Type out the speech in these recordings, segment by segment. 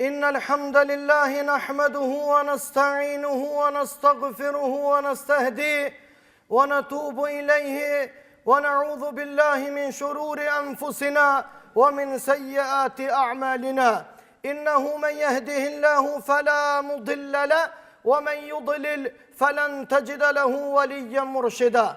إن الحمد لله نحمده ونستعينه ونستغفره ونستهديه ونتوب إليه ونعوذ بالله من شرور أنفسنا ومن سيئات أعمالنا إنه من يهده الله فلا مضل له ومن يضلل فلن تجد له وليا مرشدا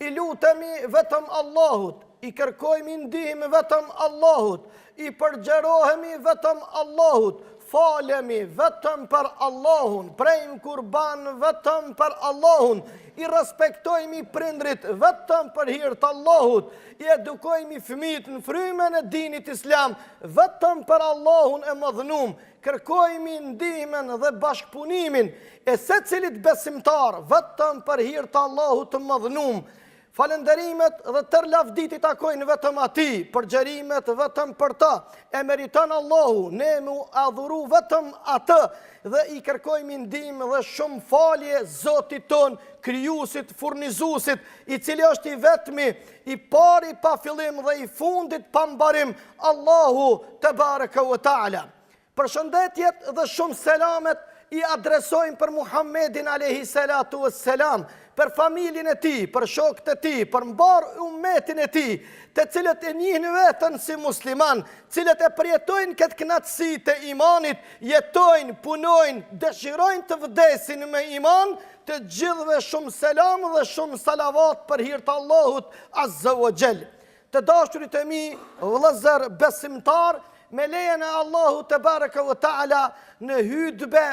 I lutemi vetëm Allahut, i kërkojmë ndihmë vetëm Allahut, i përgjerohemi vetëm Allahut, falemi vetëm për Allahun, prejmë kurban vetëm për Allahun, i respektojmë prindrit vetëm për hir të Allahut, i edukojmë fëmijët në frymën e dinit islam vetëm për Allahun e madhnum, Kërkojmë ndihmën dhe bashkëpunimin e secilit besimtar, vetëm për hir të Allahut të Madhnum. Falënderimet dhe tërë lavdit i takojnë vetëm Atij, përgjërimet vetëm për Të. E meriton Allahu, ne me adhuru vetëm Atë dhe i kërkojmë ndihmë dhe shumë falje Zotit tonë, Krijuesit, Furnizuesit, i cili është i vetmi i pari pa fillim dhe i fundit pa mbarim, Allahu tebareke ve teala. Përshëndetjet dhe shumë selamet i adresojmë për Muhammedin alejhi salatu ve selam, për familjen e tij, për shokët e tij, për mbarë umetin e tij, të cilët e njohin veten si muslimanë, cilët e përjetojnë këtë kënaqësi të imanit, jetojnë, punojnë, dëshirojnë të vdesin me iman, Të gjithëve shumë selam dhe shumë salavat për hir të Allahut Azze ve Xhel. Të dashurit e mi, vëllezër besimtarë, me lejen e Allahut tebareke ve teala në hutbe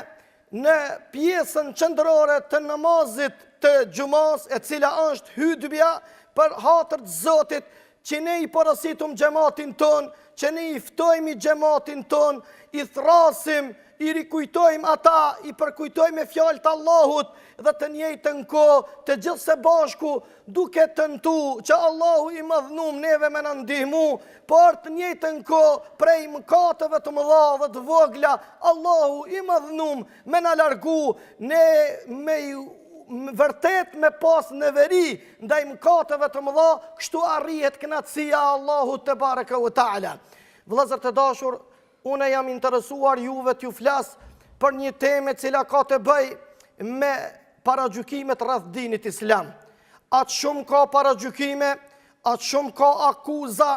në pjesën qendrore të namazit të xhumasë, e cila është hutbja për hatër të Zotit, Që ne i porositum xhematin tonë, që ne i ftojmi xhematin tonë, i thërrasim, i rikujtojmë ata, i përkujtojmë me fjalë të Allahut dhe të njëjtën kohë, të gjithë së bashku, duke tentu që Allahu i madhnum neve me na ndihmu, por të njëjtën kohë prej mëkateve të mëdha dhe të vogla, Allahu i madhnum Me na largu, ne me ju vërtet me pas neveri, ndaj mkateve të mëdha, kështu arrihet kënaqësia e Allahut tebareke ve teala. Vllezër të dashur, une jam interesuar juve t'ju flas për një temë e cila ka të bëjë me paragjykimet rreth dinit islam. Aq shumë ka paragjykime, Aq shumë ka akuza,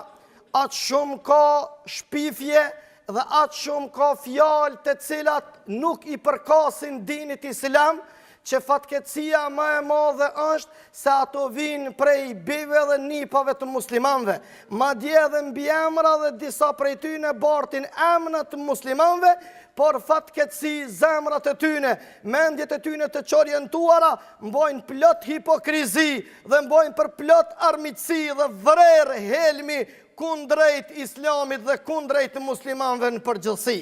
aq shumë ka shpifje dhe aq shumë ka fjalë të cilat nuk i përkasin dinit islam, që fatkeqësia ma e madhe është se ato vijnë prej bijve dhe nipave të muslimanëve. Madje edhe mbiemra dhe disa prej tyne bartin emna të muslimanëve, por fatkeqësi zemrat e tyne, mendjet e tyne të çorientuara, mbajnë plot hipokrizi dhe mbajnë për plot armiqësi dhe vrerë helmi kundrejt Islamit dhe kundrejt muslimanëve në përgjithësi.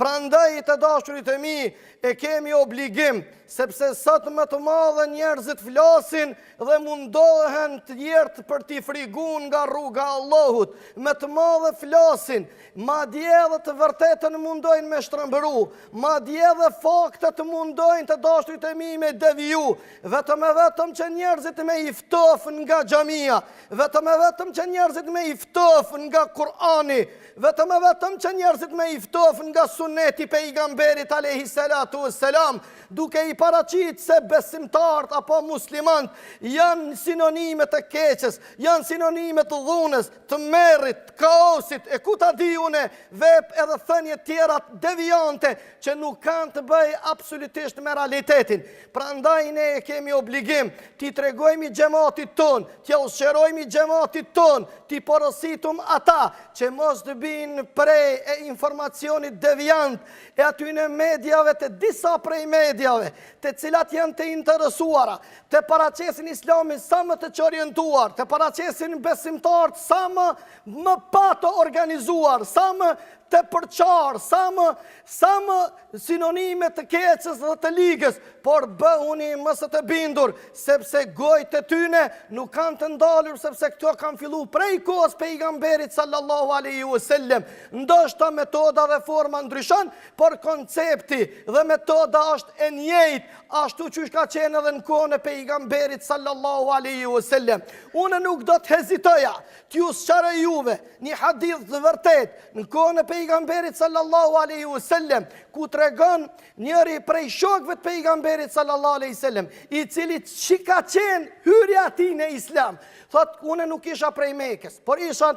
Prandaj të dashurit e mi e kemi obligim, sepse sot me të madhe njerëzit flasin dhe mundohen të tjertë për t'i frigun nga rruga e Allahut, me të madhe flasin, madje edhe të vërtetën mundojnë me shtrëmbëru, madje edhe faktet mundojnë të dashurit e mi me deviju, Vetëm e vetëm që njerëzit me i ftof nga xhamia, vetëm e vetëm që njerëzit me i ftof nga Kur'ani, vetëm e vetëm që njerëzit me i ftof nga suneti Pejgamberit alejhi salatu ue selam, duke i paraqit se besimtart apo muslimant janë sinonime të keqes, janë sinonime të dhunës, tmerrit, të kaosit, e ku ta di unë, vep edhe thënie tjera devijante që nuk kanë të bëjë absolutisht me realitetin. Prandaj ne e kemi obligim t'i tregojmë xhematit tonë, t'ia usherojmë xhematit tonë, t'i porositum ata që mos të bien pre e informacionit deviant e atyne mediave të disa prej mediave, të cilat janë të interesuara, të paraqesin islamin sa më të çorientuar, të paraqesin besimtarët sa më më pa të organizuar, sa më të përçarë, sa më Sa më sinonime të keqes dhe të ligës, por bëhuni më se të bindur, sepse gojët e tyne nuk kanë të ndalur sepse këto kanë fillu prej kohës Pejgamberit sallallahu alejhi ue sellem. Ndoshta metoda dhe forma ndryshon, por koncepti dhe metoda është e njëjtë, ashtu qysh ka qenë edhe në kohën e Pejgamberit sallallahu alejhi ue sellem. Unë nuk do të hezitoja T'ju sqaroj juve një hadith të vërtetë në kohën e Pejgamberit sallallahu alaihi wasallam, ku tregon njëri prej shokëve të Pejgamberit sallallahu alaihi wasallam, i cili si ka qenë hyrja e tij në Islam, thotë unë nuk isha prej Mekës, por isha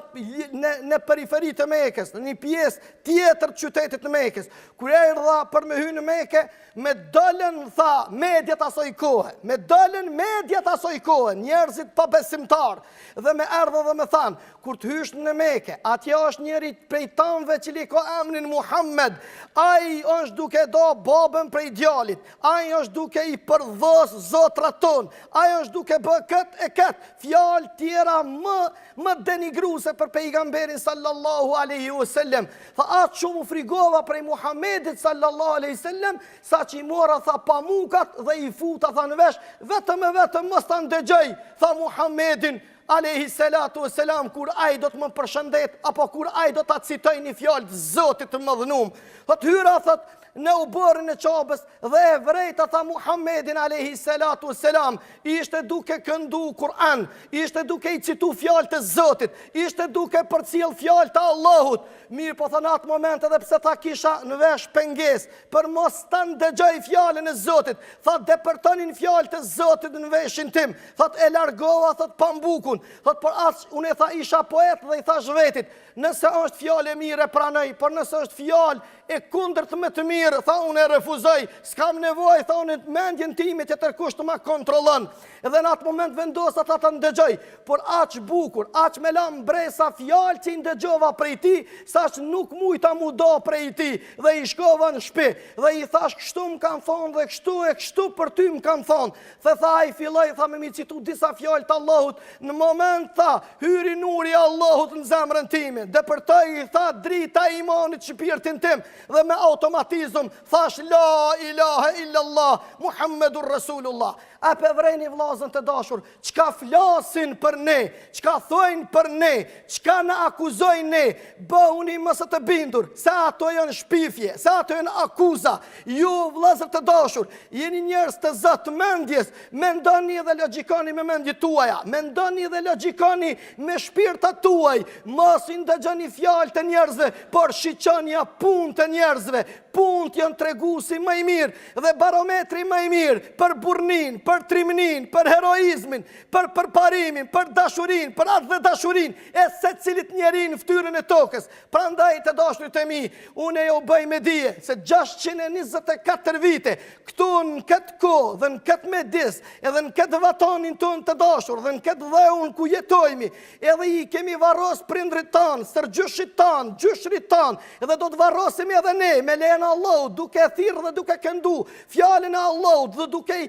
në në periferi të Mekës, në një pjesë tjetër të qytetit të Mekës. Kur erdha për me hyrë në Mekë, më dolën tha mediat asaj kohe, më dolën mediat asaj kohe, njerëzit pabesimtarë, Dhe më erdhën dhe më thanë, kur të hysh në Mekë, atje është njëri prej tanve i cili ka emrin Muhammed, ai është duke da babën prej djalit, ai është duke i përdhos zotat tonë, ai është duke bë këtë e këtë, fjalë tjera më, më denigruese për pejgamberin sallallahu aleyhi u sellem. Tha aq shumë u frigova prej Muhammedit sallallahu aleyhi sellem, Sa që i mora tha pamukat dhe i futa tha në vesh, vetëm e vetëm mos ta ndëgjoj, tha Muhammedin, alejhi selatu ve selam, kur ai do të më përshëndet, apo kur ai do ta citojë një fjalë të Zotit të madhnum. Thot hyra, thot, në oborrin e Qabes dhe e vrejta tha Muhammedin Alehi Selatu e Selam, ishte duke këndu Kur'an, ishte duke i citu fjalët e Zotit, ishte duke përcjell fjalët e Allahut. Mirëpo tha në atë moment edhe pse tha kisha në vesh pengesë, Për mos ta ndëgjoj fjalën e Zotit, thot depërtonin fjalët e Zotit në veshin tim, thot e largova thot pambukun, thot por as unë tha isha poet dhe i thash vetit, nëse është fjalë e mirë e pranoj, por nëse është fjalë e kundërt me të mirë, tha unë e refuzoj, s'kam nevojë tha unë mendjen time tjetërkush të ma kontrollon. Edhe në atë moment vendosa tha ta ndëgjoj, por aq bukur, aq me la mbresa fjalët që i ndëgjova prej tij, sa që nuk mujta m'u da prej tij, dhe i shkova në shpi, dhe i thash kështu më kanë thonë dhe kështu e kështu për ty më kanë thonë, dhe tha ai filloi, tha me mi citu disa fjalë të Allahut, në moment tha, hyri nuri i Allahut në zemrën time, depërtoi tha drita e imanit shpirtin tim, dhe me automatizum, thash la ilahe illallah, Muhammedur Resulullah, A pe vreni vlazën të dashur, çka flasin për ne, çka thojnë për ne, çka na akuzojnë ne, bëhuni më se të bindur, se ato janë shpifje, se ato janë akuza, ju vlazër të dashur, jeni njerëz të zotë t'mendjes, mendoni dhe logjikoni me mendjet tuaja, mendoni dhe logjikoni me shpirtat tuaj, mos i ndëgjoni fjalët e njerëzve, por shiqonja punët e njerëzve, punët janë tregusi më i mirë, Dhe barometri më i mirë për burrninë, për trimninë, për heroizmin, për përparimin, për dashurinë, për atdhedashurinë e secilit njeri në ftyrën e tokës. Prandaj të dashurit e mi, unë ju bëj me dije, se 624 vite, këtu në këtë kohë dhe në këtë medis, edhe në këtë vatanin tonë të dashur dhe në këtë dheun ku jetojmi, Edhe i kemi varros prindrit tanë, stërgjyshit tanë, gjyshrit tanë, dhe do të varrosemi edhe ne, me lejen e Allahut, duke thirrë dhe duke këndu, fjalën e Allahut dhe duke,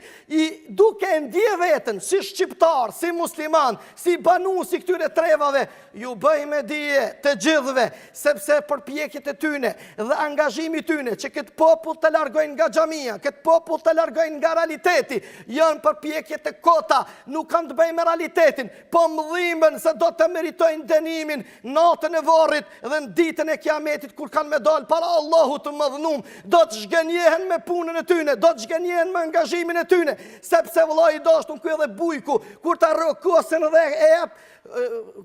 duke e ndie veten, si shqiptar, si musliman, si banus i këtyre trevave, ju bëj me dije të gjithve, sepse përpjekjet e tyne dhe angazhimi i tyne, që këtë popull ta largojnë nga xhamia, këtë popull ta largojnë nga realiteti, janë përpjekje të kota, nuk kanë të bëjnë me realitetin, po më dhimben se do ta meritojnë dënimin natën e varrit dhe në ditën e kiametit kur kanë me dalë para Allahut të madhnum, do të zhgënjehen me punën e tyne, do të zhgënjehen me angazhimin e tyne, sepse vëlla i dashtun, ku edhe bujku, kur ta rrok kosën dhe e ep,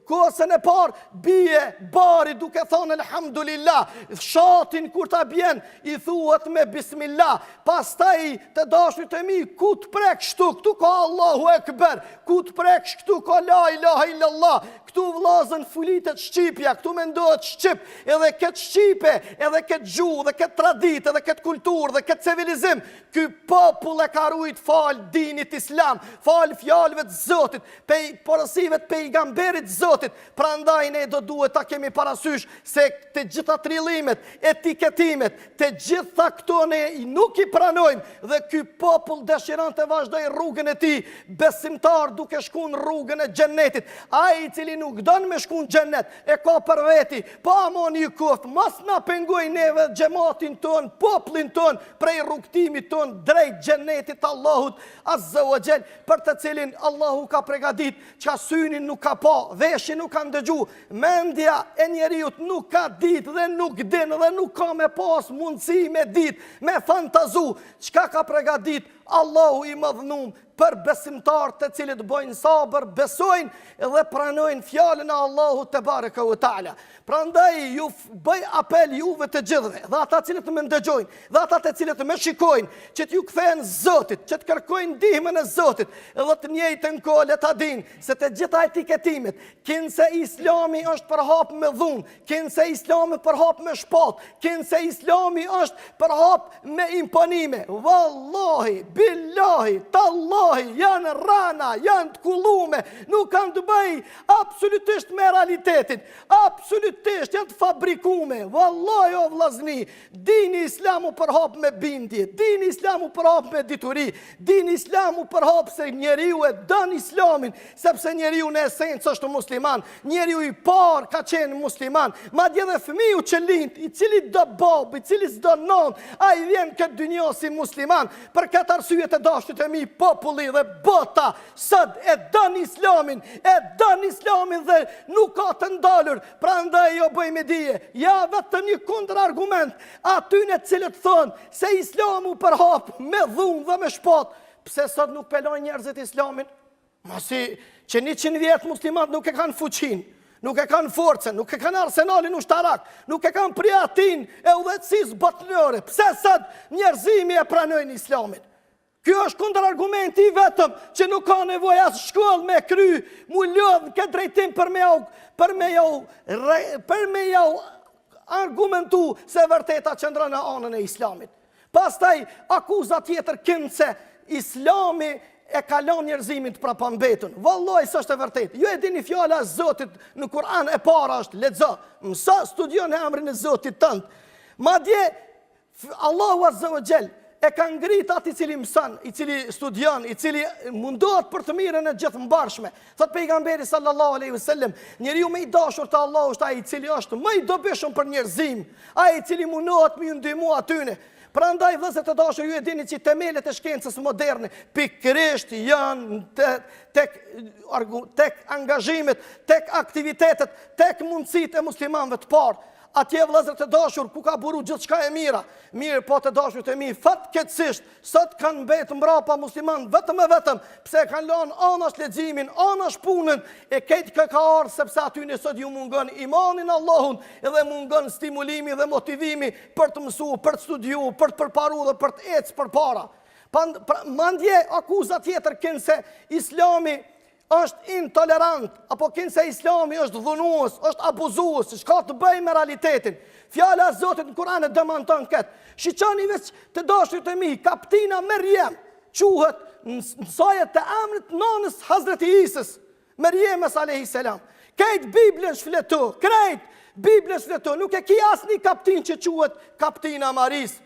kosën e parë, bie bari duke thonë elhamdulillah, shatin kur ta bjen, i thuhet me bismillah, Pastaj të dashtun të mi, ku të preksh këtu, këtu ka Allahu Ekber, ku të preksh këtu ka la ilaha illallah, këtu vllazën fulitet Shqipja, këtu mendohet Shqip, edhe këtë Shqipe, edhe këtë gjuhë, edhe këtë traditë, edhe këtë kulturë, dhe këtë civilizim, ky popull e ka ruajt falë dinit islam, falë fjalëve të zotit, pej porosive të pejgamberit zotit, Prandaj ne do duhet ta kemi parasysh se të gjitha trillimet, etiketimet, të gjitha këto ne nuk i pranojmë dhe ky popull dëshiron të vazhdojë rrugën e tij besimtar duke shkuar në rrugën e xhennetit. Ai i cili nuk don me shkuar në xhennet e ka për veti, po aman i koftë, mos na pengojë neve xhematin tonë, popullin tonë prej rrugëtimit tonë drejt xhennetit të Allahut azze ve xhel, për të cilin Allahu ka pregaditë Çka syni nuk ka pa, veshi nuk ka ndëgju, mendja e njeriut nuk ka ditë dhe nuk din dhe nuk ka me pas mundësi me ditë, me fantazu, çka ka pregaditë, Allahu i madhnum për besimtar të cilët bojnë sabër, besojnë dhe pranojnë fjalën e Allahut tebareke ve teala. Prandaj ju bëj apel juve të gjithëve, dhe ata të cilët më ndëgjojnë, dhe ata të cilët më shikojnë, që t'iu kthehen Zotit, që të kërkojnë ndihmën e Zotit, dhe në të njëjtën kohë le ta dinë se të gjitha etiketimet, kinse Islami është përhap me dhunë, kinse Islami u përhap me shpatë, kinse Islami është përhap me imponime. Vallahi, billahi, tallahi, janë rrena, janë të kullume, nuk kanë të bëjë Absolutisht me realitetin. Absolutisht janë të fabrikume. Vallahi o vllazni, dini islam u përhap me bindje, dini islam u përhap me dituri, dini islam u përhap se njeriu e don islamin, sepse njeriu në esencë është musliman, njeriu i parë ka qenë musliman, madje edhe fëmiu që lind, i cilitdo babë, i cilësdo nanë, ai vjen n'këtë dynja si musliman, për këtë arsye të dashtit e mi, populli dhe bota, Sot e don islamin, e don islamin dhe nuk ka të ndalur, prandaj ju bëj me dije. Ja vetëm një kundërargument, atyne të cilët thonë se islami u përhap me dhunë dhe me shpatë, pse sot nuk pelojnë njerëzit islamin? Masi që njëqind vjet muslimanët nuk e kanë fuqinë, nuk e kanë forcën, nuk e kanë arsenalin ushtarak, nuk e kanë prijatinë e udhëheqësisë botërore, pse sot njerëzimi e pranojnë islamin? Ky është kundërargumenti i vetëm që nuk ka nevojë as shkollë me kry, mu lodh n'këtë drejtim për me jau për me jau për me jau argumentu se e vërteta qëndron në anën e Islamit. Pastaj akuza tjetër kinse Islami e ka lënë njerëzimin të prapambetun. Vallahi s'është e vërtetë. Ju e dini fjala e Zotit në Kur'an e para është lexo, mëso, studio në emrin e Zotit tënd. Madje Allahu Azza wa Jall e ka ngrit atë i cili mëson, i cili studion, i cili mundohet për të mirën e gjithë mbarshme. Thot pejgamberi sallallahu alaihi wasallam, njeriu më i dashur te Allahu është ai i cili është më i dobishëm për njerëzim, ai i cili mundohet me ju ndihmu atyne. Prandaj vëllezër të dashur ju e dini që temelet e shkencës moderne pikërisht janë tek tek angazhimet, tek aktivitetet, tek mundësitë e muslimanëve të parë. Atje vëllezër të dashur ku ka buru gjithçka e mira, mirëpo të dashur të mi, fatkeqësisht sot kanë mbet mbrapa muslimanët vetëm e vetëm pse e kanë lënë anash leximin, anash punën e kjo ka ardhur sepse atyne sot ju mungon imani n'Allahun dhe mungon stimulimi dhe motivimi për të mësuar, për të studiuar, për të përparuar dhe për të ec përpara. Pra, mandej akuza tjetër kinse Islami është intolerant, apo kinse islami është dhunues, është abuzues, s'ka të bëjë me realitetin. Fjala e Zotit në Kur'an e demanton këtë. Shiqoni veç të dashur të mi, kaptina Merjem, quhet në saje të emrit nënës Hazreti Isës, Merjemes alejhi selam. Krejt Biblën shfletu, krejt Biblën shfletu, nuk e ki asnjë kaptinë që quhet kaptina e Marisë,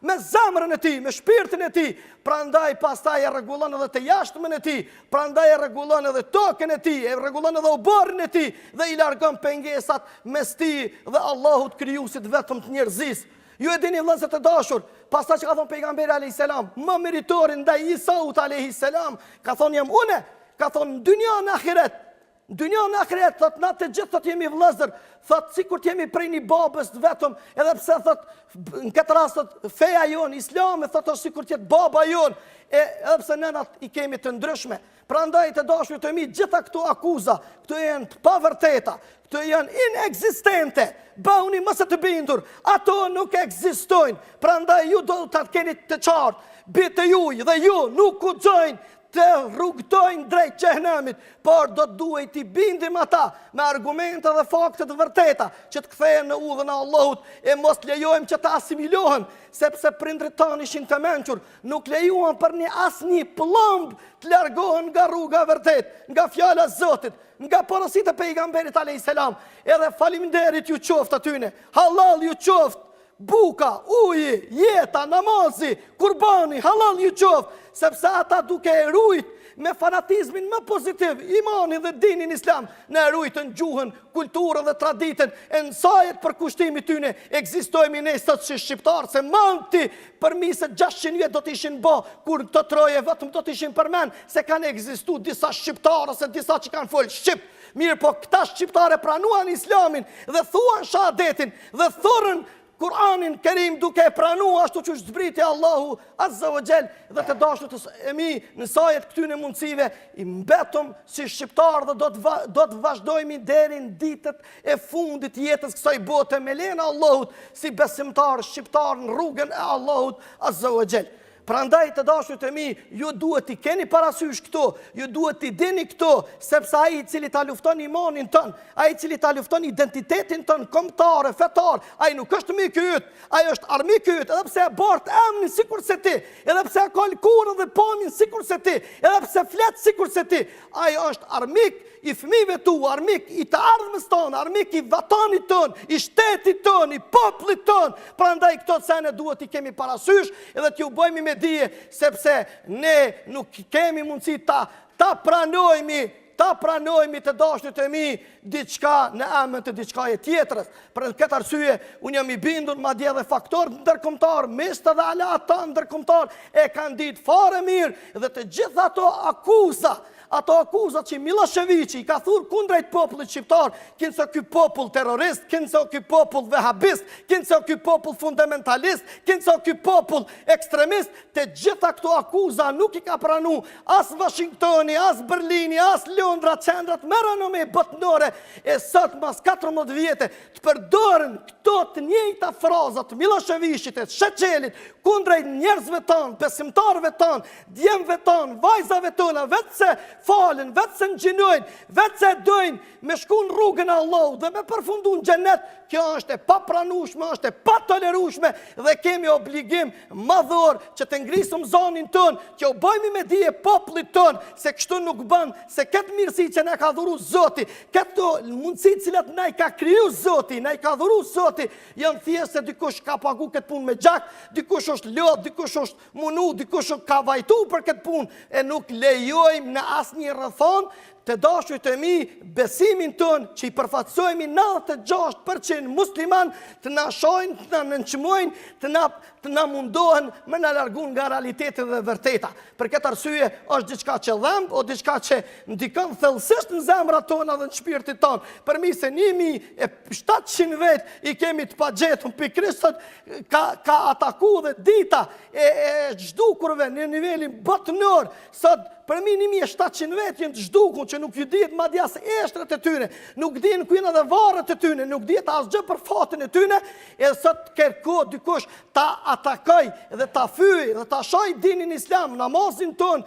me zemrën e tij, me shpirtin e tij, prandaj pastaj e rregullon edhe të jashtmen e tij, prandaj e rregullon edhe tokën e tij, e rregullon edhe oborrin e tij dhe i largon pengesat mes tij dhe Allahut krijuesit t'vetëm të njerëzisë. Ju e dini vëllezër të dashur, pastaj që ka thënë pejgamberi alayhis salam, më meritori ndaj Isaut alayhis salam, ka thënë jam unë, ka thënë në dynja, në ahiret, Dynja, në ahiret thot na të gjithë thot jemi vëllezër, thot sikur të jemi prej një babës të vetëm, edhe pse thot në këtë rast thot feja jonë islame thot është sikur të jetë baba jonë, e edhe pse nënat i kemi të ndryshme. Prandaj të dashur të mi gjitha këto akuza, këto janë të pavërteta, këto janë inekzistente. Bëhuni më së të bindur, ato nuk ekzistojnë. Prandaj ju do ta keni të qartë, bile ju dhe ju nuk guxojnë të rrugëtojnë drejt xhehenemit, por do të duhej t'i bindim ata me argumente dhe fakte të vërteta, që të kthehen në udhën e Allahut, e mos të lejojmë që të asimilohen, sepse prindërit tanë ishin të mençur, nuk lejuan për asnjë plumb të largohen nga rruga e vërtetë, nga fjala e Zotit, nga porositë e pejgamberit alejhi selam, edhe faleminderit ju qoftë atyne, hallall ju qoftë Buka, uji, jeta, namazi, kurbani, hallall ju qoftë, sepse ata duke e rujt me fanatizmin më pozitiv, imanin dhe dinin islam, na e rujtën gjuhën, kulturën dhe traditën, e në saje t'përkushtimit tyne, egzistojmi ne sot që shqiptarë, se mangut për mbi se 600 vjetë do t'ishin bo, n'këto troje vetëm do t'ishin përmend, se kanë ekzistu disa shqiptarë, ose disa që kanë fol shqip, mirëpo këta shqiptarë pranuan islamin dhe thanë shahadetin Dhe thurën Kur'anin Kerim duke e pranu ashtu qysh e zbriti Allahu Azza wa Xhel dhe të dashtit e mi në saje të këtyne mundësive mbetëm si shqiptar dhe do të, va, do të vazhdojmi deri n'ditët e fundit t'jetës kësaj bote me lejen e Allahut si besimtar shqiptar në rrugën e Allahut Azza wa Xhel. Prandaj të dashtit e mi, ju duhet t'i keni parasysh këto, ju duhet t'i dini këto, sepse ai i cili ta lufton imanin ton, ai i cili ta lufton identitetin ton kombëtar e fetar, ai nuk është mik i yt, ai është armik i yt, edhe pse e bart emrin sikurse ti, edhe pse e ka lëkurën dhe pamjen sikurse ti, edhe pse flet sikurse ti, Ai është armik i fëmijëve tu, armik i të ardhmës tonë, armik i vatanit tonë, i shtetit tonë, i poplit tonë. Prandaj këto sene duhet t'i kemi parasysh edhe t'ju bëjmi me dhije, sepse ne nuk kemi mundësi ta, ta pranojmi, ta pranojmi të dashtit e mi, diçka në emër të diçkaje tjetër. Për këtë arsye, unë jam i bindur madje dhe faktort ndërkomtar, miqtë dhe aleatët ndërkomtar e kanë ditë fare mirë dhe të gjithë ato akuza, ato akuza që Miloševiqi i ka thurë kundrejt popullit shqiptar, kinse ky popull terrorist, kinse ky popull vehabist, kinse ky popull fundamentalist, kinse ky popull ekstremist, Të gjitha këto akuza nuk i ka pranu as Washingtoni, as Berlini, as Londra, qendrat me renome botnore, e sot mas 14 vjete të përdoren këto të njejta fraza të Milosheviqit e Sheshelit kundrejt njerëzve tanë, besimtarve tanë, djemve tanë, vajzave tona, veç se falen, veç se ngjinojnë, veç se dojnë me shku në rrugën e Allahut dhe me përfundu në xhenet, kjo është e papranushme, është e patolerushme dhe kemi obligim madhor që të ngrisim zonin tonë, që t'u bojmi me dhije popullit tonë, se kështu nuk ban, se këtë mirësi që na ka dhuru zoti, këto mundësi t'cilat na i ka kriju zoti, na i ka dhuru zoti, janë thjesht se dikush ka pagu këtë punë me gjak, dikush është lodh, dikush është munu, dikush ka vajtu për këtë punë, e nuk lejojmë në asnjë rrethon, Të dashurit e mi, besimin tonë që i përfaqësohemi nëntëdhjetë e gjashtë për qind muslimanë të na shajnë, të na nënçmojnë, të na të na mundohen me na largu nga realiteti dhe e vërteta. Për këtë arsye është diçka që dhemb o diçka që ndikon thellësisht në zemrat tona dhe në shpirtin ton. Përmi se 1700 vetë i kemi të pagjetur pikërisht sot ka ka taku dhe dita e e zhdukurve në nivelin botënor Sot, për mbi një mijë e shtatëqind vetë janë të zhdukun që nuk ju dihet madje as eshtrat e tyne, nuk dihen ku janë edhe varret e tyne, nuk dihet asgjë për fatin e tyne, e sot kërkon dikush ta atakojë dhe ta fyejë dhe ta shajë dinin islam, namazin tonë,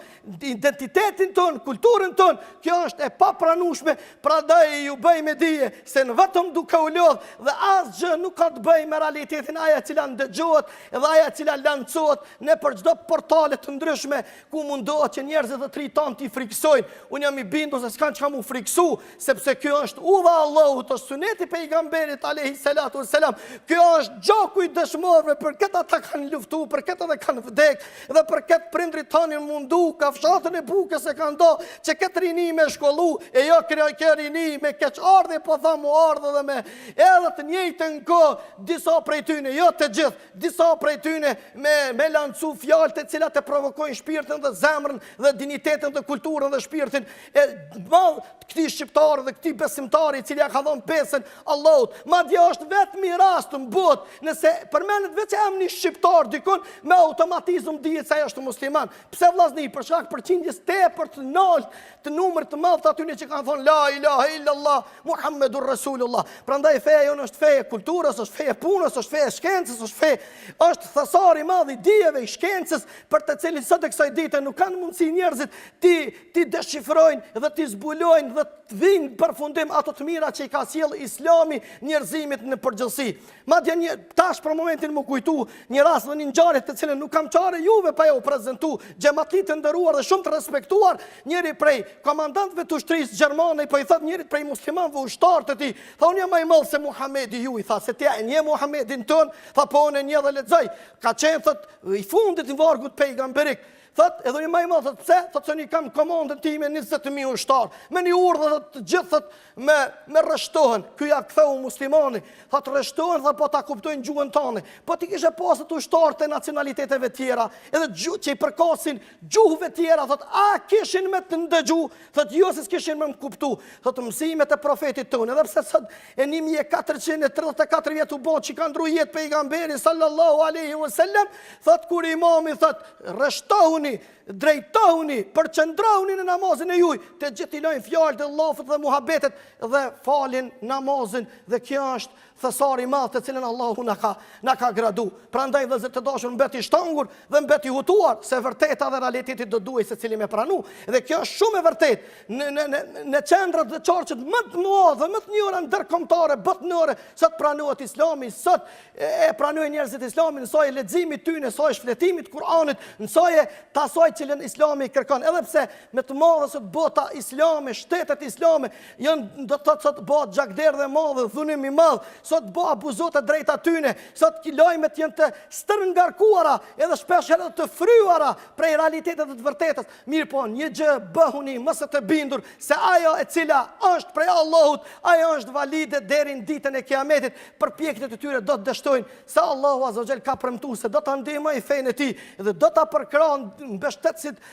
identitetin tonë, kulturën tonë, kjo është e papranueshme, prandaj ju bëj me dije se jeni vetëm duke u lodhë dhe asgjë nuk ka të bëjë me realitetin ajo e cila ndëgjohet, Edhe ajo e cila lançohet nëpër do portale të ndryshme ku mundohet që njerëzit dhe të rijtë tanë t'i frikësojnë. Unë jam i bindun se s'kan çka m'u frikësu, sepse kjo është udha e Allahut, është suneti i pejgamberit alayhi salatu wasalam. Kjo është gjoku i dëshmorëve për këtë ata kanë luftu, për këtë edhe kanë vdek dhe për këtë prindrit tanë u mundu kafshatën e bukës e kanë da që këtë rini me e shkollu e jo kjo rini me keq ardhe po thamë ardhe dhe me Edhe të njëjtën kohë, disa prej tyne, jo të gjithë, disa prej tyne me, me lancu fjalë të cilat e provokojnë shpirtin dhe zemrën dhe dinjitetin dhe kulturën dhe shpirtin e madh të këtij shqiptari dhe këtij besimtari i cili ia ka dhonë besën Allahut. Madje është i vetmi rast në bot, nëse përmendet veç emni shqiptar dikun, me automatizm dihet se ai është musliman. Pse vllazni, për shkak përqindjes tepër të nalt të numrit të madh të atyne që kanë thonë la ilaha illallah muhammedur rasulullah prandaj feja jonë është fe e kulturës është fe e punës është fe e shkencës është fe e është thesar i madh i dijeve i shkencës për të cilin sot e kësaj dite nuk kanë mundësi njerëzit t'i t'i deshifrojnë dhe t'i zbulojnë dhe të vinë në përfundim ato të mira që i ka sjell islami njerëzimit në përgjithësi Madje një tash për momentin m'u kujtu një rast edhe një ngjarje të cilën nuk kam çare juve pa jua prezantu xhemat i nderuar dhe shumë i respektuar, njëri prej komandantëve të ushtrisë gjermane po i thot njërit prej muslimanëve ushtar të tij, tha unë jam më i madh se Muhamedi juj tha a ti e njeh Muhamedin ton, tha po unë e njeh dhe lexoj. Ka qenë thot i fundit i vargut pejgamberik. Thot, edhe unë jam ma i madh, thot, pse? Thot, se unë i kam komandën time 20.000 ushtarë, me një urdhër, thot, të gjithë, thot, më, më rreshtohen, ky ia ktheu muslimani, thot, rreshtohen, thot, po ta kuptojnë gjuhën tane, po t'i kishe pasët ushtarë të nacionaliteteve tjera, edhe gjuhë që i përkasin gjuhëve tjera, thot, a kishin me të ndëgju, Thot jo se s'kishin me më kuptu, thot mësimet e profetit tonë, edhe pse sot e 1434 vjet u bë që ka ndrru jetë pejgamberi sallallahu alaihi wasallam, thot kur imami thot rreshtohuni, drejtohuni, përqendrohuni në namazin e juaj, të gjithë i lajnë fjalët e llafet dhe muhabetet dhe falin namazin dhe kjo është thesar i madh të cilën Allahu na ka na ka gradu. Prandaj vëllezër të dashur mbet i shtangur dhe mbet i hutuar se vërteta dhe realiteti do duhej secili me pranu. Dhe kjo është shumë e vërtetë. Në në në në qendrat dhe qarqet më të mëdha dhe më të njohura ndërkombëtare botërore sot pranohet Islami, sot e pranojnë njerëzit Islamin, saje leximit tyne, saje shfletimit të Kur'anit, në saje t'asaj të cilën Islami kërkon. Edhe pse me të madhe sot bota Islame, shtetet Islame Janë do të thotë sot bëhet gjakderdhje e madhe, dhunim i madh, sot bëhet abuzot e drejta e tyne, sot lajmet janë të stërngarkuara edhe shpesh edhe të fryuara prej realitetit dhe të vërtetës. Mirëpo, një gjë bëhuni më se të bindur se ajo e cila është prej Allahut, ajo është valide deri në ditën e kiametit, përpjekjet e tyre do të dështojnë se Allahu Azze ue Xhel ka premtu se do ta ndihmojë fenë e tij dhe do ta përkrahë mbështetësit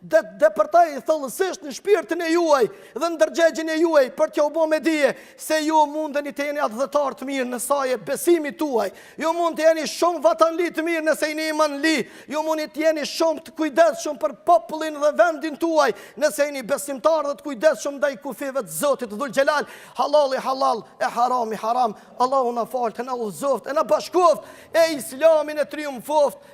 dhe të depërtojë thellësisht në shpirtin e juaj dhe në ndërgjegjen e juaj për t'jau bo me dije se ju mundeni të jeni atdhetarë të mirë në saje të besimit tuaj, ju mund të jeni shumë vatanli të mirë nëse jeni imanli, ju mund të jeni shumë të kujdesshëm për popullin dhe vendin tuaj nëse jeni besimtarë dhe të kujdesshëm ndaj kufijve të Zotit Dhul Xhelal, Hallali hallal e harami haram, Allahu na faltë e na udhëzoftë e na bashkoftë e Islamin e triumfoftë.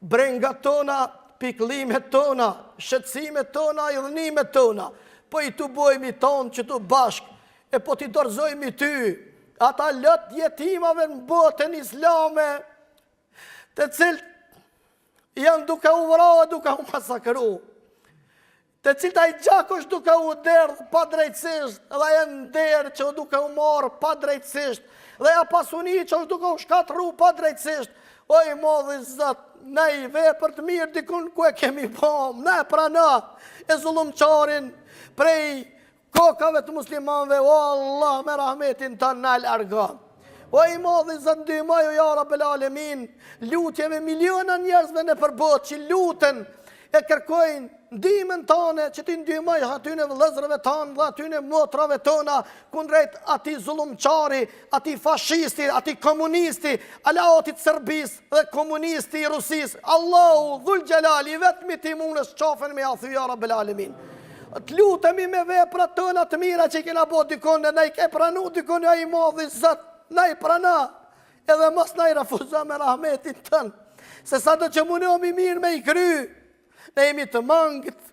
Brengat tona, pikëllimet tona, shqetësimet tona, idhnimet tona, po i tubojmi tonë që t'u bashkë, e po t'i dorëzojmi ty, ata lot të jetimave në botën islame, të cilët janë duke u vra e duke u masakru. të cilët ai gjak osht duke u derdhë padrejtësisht dhe ajo nder që duke u marrë padrejtësisht dhe ajo pasuri që është duke u shkatërru padrejtësisht, o i madhi Zot, naj vepër të mirë dikun ku e kemi ba, na e prano e zullumqarin prej Kokave të muslimanëve o Allah me rahmetin tënd na e largo O i madhi zot ndihmoju ja Rabbel Alemin lutjeve miliona njerëzve nëpër botë që luten e kërkojnë ndihmën tane që t'i ndihmojë atyne vëllezërve tanë dhe atyne motrave tona kundrejt atij zullumqari, atij fashisti, atij komunisti, aleatit të Serbisë, Dhe komunisti i Rusisë, Allahu Dhul Xhelal i vetëmi ti munesh qafën me ja thy ja Rabbel Alemin. Të lutemi me veprat tona të mira që i kena bo dikun e, na i ke pranu dikun, o i madhi Zot, na i prano, edhe mos na i refuzo me rahmetin tënd, se sado që mundohemi mirë me i kry, ne jemi të mangët,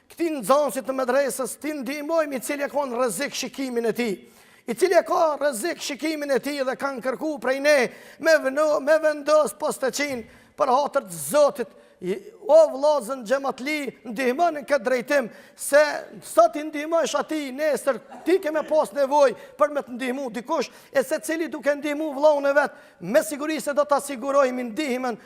Këtij nxanësit të medresës t'i ndihmojmë i cili e ka në rrezik shikimin e tij, i cili e ka rrezik shikimin e tij dhe kanë kërku prej ne me vënë, me vendos posteçin për hatër të Zotit, o vëllazën xhematli ndihmoni në këtë drejtim se sot ti ndihmojsh atij nesër ti ke me pas nevojë për me të ndihmu dikush e secili duke ndihmu vllaun e vet me siguri se do ta sigurojmë ndihmën